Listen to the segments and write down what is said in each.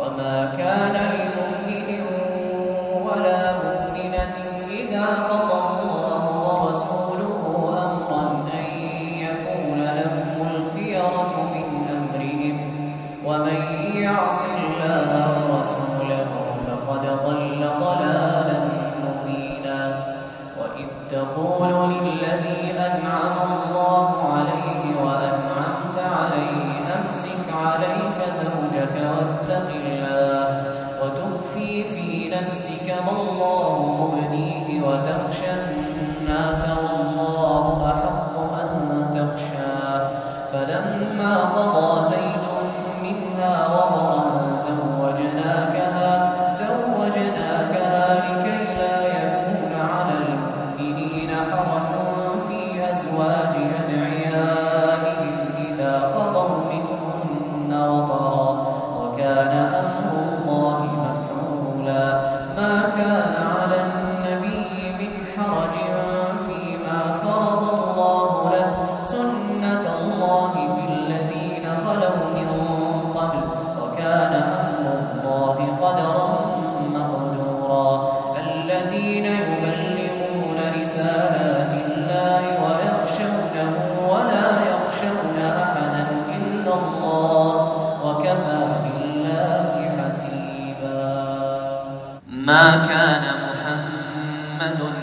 وما كان لمؤمن ولا مؤمنة إذا قضى الله ورسوله أمرا أن يكون لهم الخيرة من أمرهم ومن يعص الله ورسوله فقد ضل ضلالا مبينا. وإذ تقول للذي أنعم الله عليه وأنعمت عليه أمسك عليك زوجك واتق الله وتخفي في نفسك ما الله مبديه وتخشى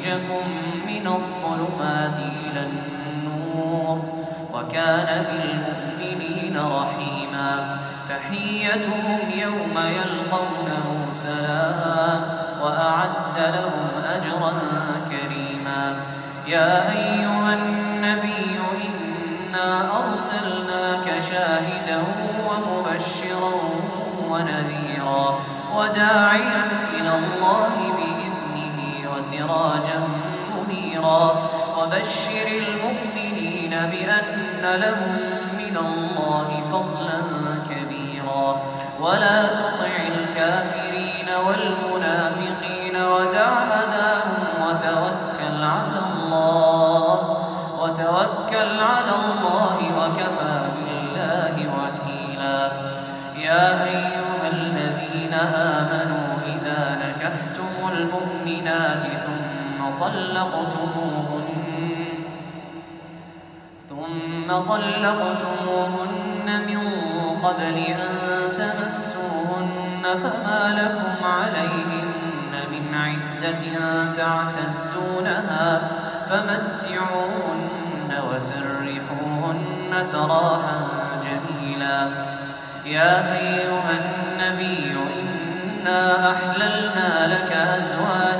ليخرجكم من الظلمات إلى النور وكان بالمؤمنين رحيما. تحيتهم يوم يلقونه سلام وأعد لهم أجرا كريما. يا أيها النبي إنا أرسلناك شاهدا ومبشرا ونذيرا وداعيا وسراجا منيرا. وبشر المؤمنين بأن لهم من الله فضلا كبيرا. ولا تطع الكافرين طلقتموهن من قبل أن تمسوهن فما لكم عليهن من عدة تعتدونها فمتعوهن وسرحوهن سراحا جميلا. يا أيها النبي إنا أحللنا لك أزواجك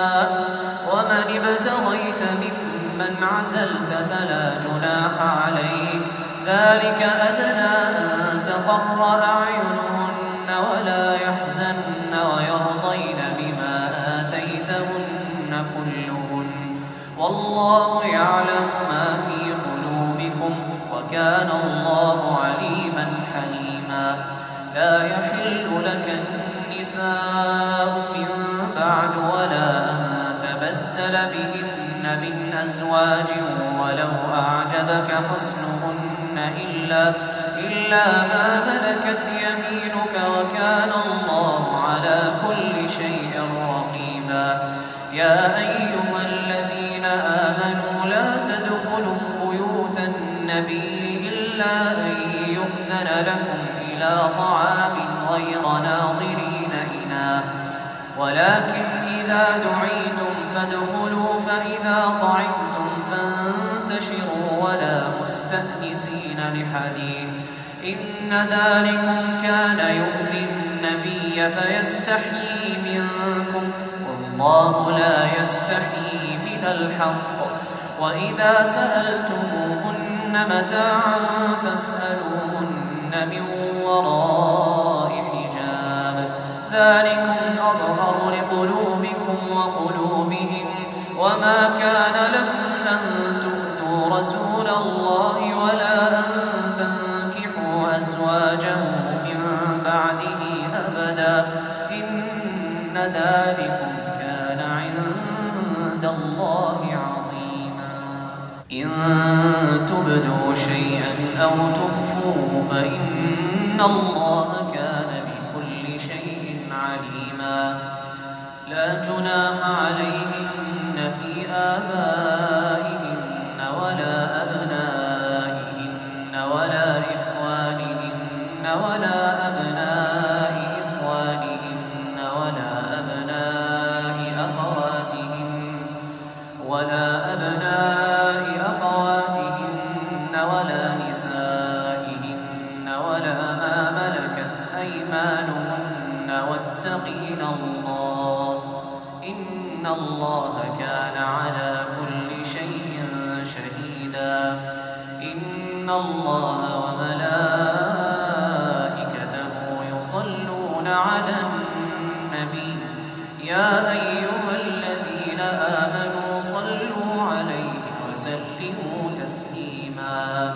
ممن عزلت فلا جناح عليك. ذلك أدنى أن تقر أعينهن ولا يحزن ويرضين بما آتيتهن كلهن. والله يعلم ما في قلوبكم وكان الله عليما حليما. لا يحل لك النساء من بعد ولا أن تبدل بهن من أزواج ولو أعجبك حسنهن إلا, إلا ما ملكت يمينك وكان الله على كل شيء رقيبا. يا أيها الذين آمنوا لا تدخلوا بيوت النبي إلا أن يؤذن لكم إلى طعام غير ناظرين إناه. ولكن إذا دعيتم لحديث إن ذلكم كان يؤذي النبي فيستحيي منكم. والله لا يستحيي من الحق. وإذا سألتموهن متاعا فاسألوهن من وراء حجاب. ذلكم أظهر لقلوبكم وقلوبهم. وما كان لكم أن تؤذوا رسول الله ولا إن ذلكم كان عند الله عظيما. إن تبدوا شيئا أو تخفوه فإن الله يا أيها الذين آمنوا صلوا عليه وسلموا تسليما.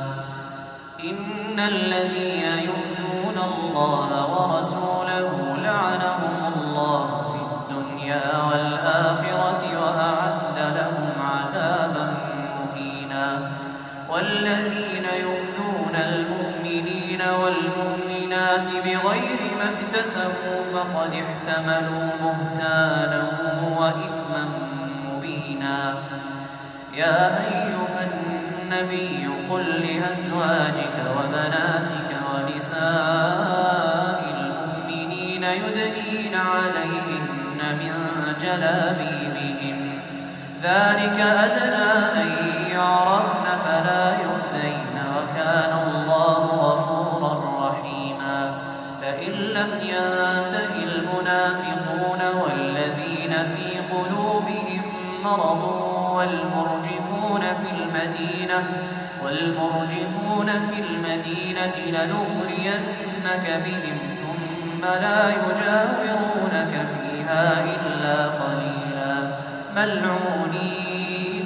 إن الذين يؤذون الله ورسوله لعنهم الله في الدنيا فقد احتملوا بهتانا وإثما مبينا. يا أيها النبي قل لأزواجك وبناتك ونساء المؤمنين يدنين عليهن من جلابيبهن. ذلك أدنى أن مرض والمرجفون في المدينة والمرجفون في المدينة لنغرينك بهم ثم لا يجاورونك فيها إلا قليلا. ملعونين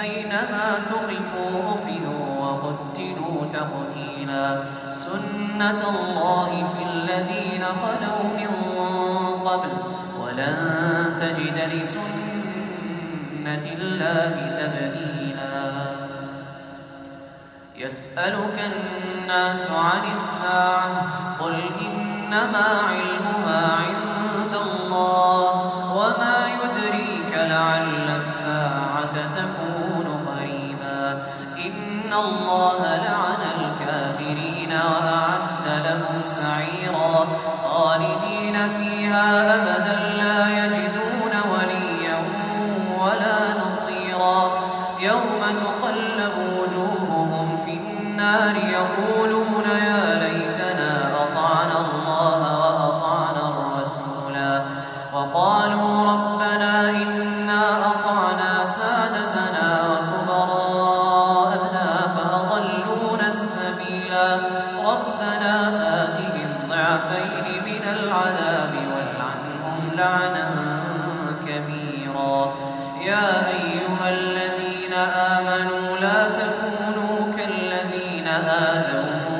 أينما ثقفوا أخذوا وقتلوا تقتيلا. سنة الله في الذين خلوا من قبل ولن تجد لسنة الله تبديلا. يسألك الناس عن الساعة قل إنما علمها عند الله.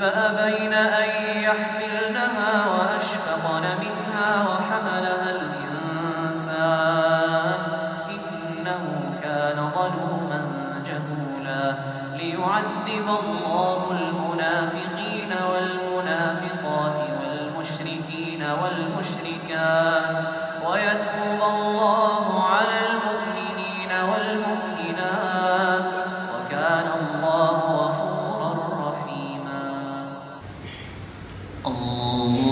فأبين أن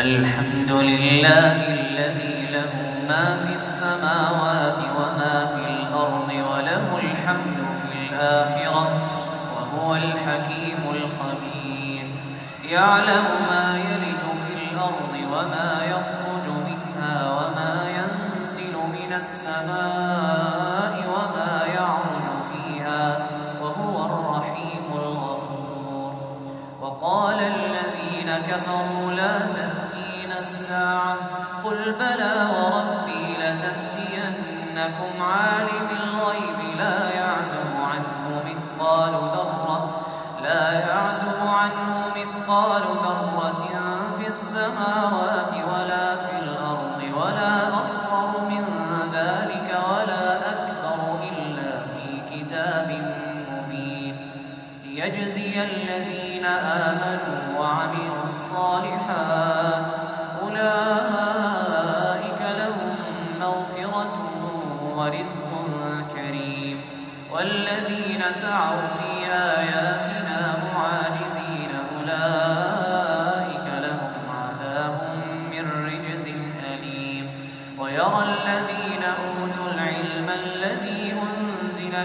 الحمد لله الذي له ما في السماوات وما في الأرض وله الحمد في الآخرة وهو الحكيم الخبير. يعلم ما يلج في الأرض وما يخرج منها وما ينزل من السماء. الذين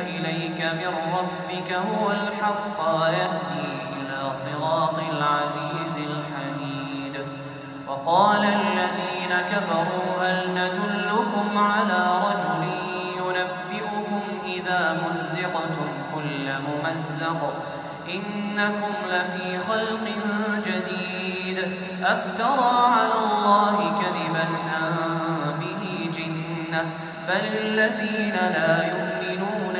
إليك من ربك هو الحق ويهدي إلى صراط العزيز الحميد. وقال الذين كفروا هل ندلكم على رجل ينبئكم إذا مزقتم كل ممزق؟ إنكم لفي خلق جديد. أفترى على الله كذبا أم به جنة؟ بل الذين لا يؤمنون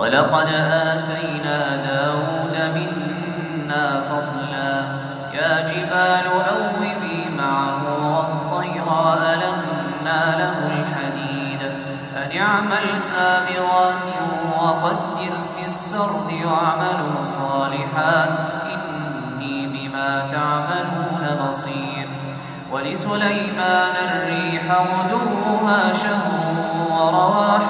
ولقد آتينا داود منا فضلا. يا جبال أوبي معه والطير ألنا له الحديد. أن اعمل سابغات وقدر في السرد واعملوا صالحا. إني بما تعملون بصير. ولسليمان الريح غدوها شهر ورواحها شهر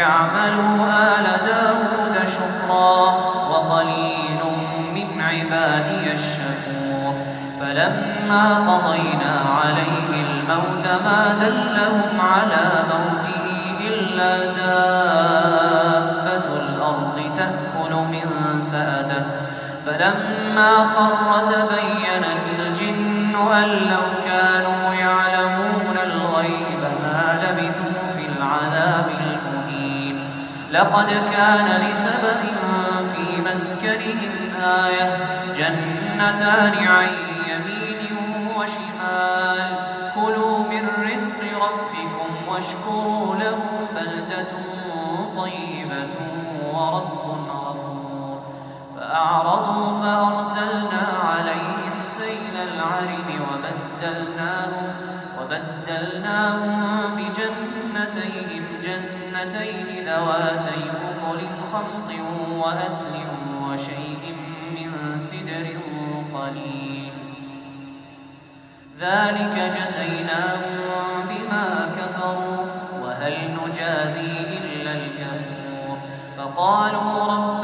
اعملوا آل داود شكرا وقليل من عبادي الشكور فلما قضينا عليه الموت ما دلهم على موته إلا دابة الأرض تأكل من سأده. فلما خر تبينت الجن أن لو لقد كان لسبب في مسكنهم آية جنتان عن يمين وشمال. كلوا من رزق ربكم واشكروا له بلدة طيبة ورب غفور. فأعرضوا فأرسلنا عليهم سيل العرم وبدلناهم وبدلناهم جنتين ذواتي أكل خمط وأثل وشيء من سدر قليل. ذلك جزيناهم بما كفروا وهل نجازي إلا الكفور؟ فقالوا ربنا